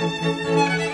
Música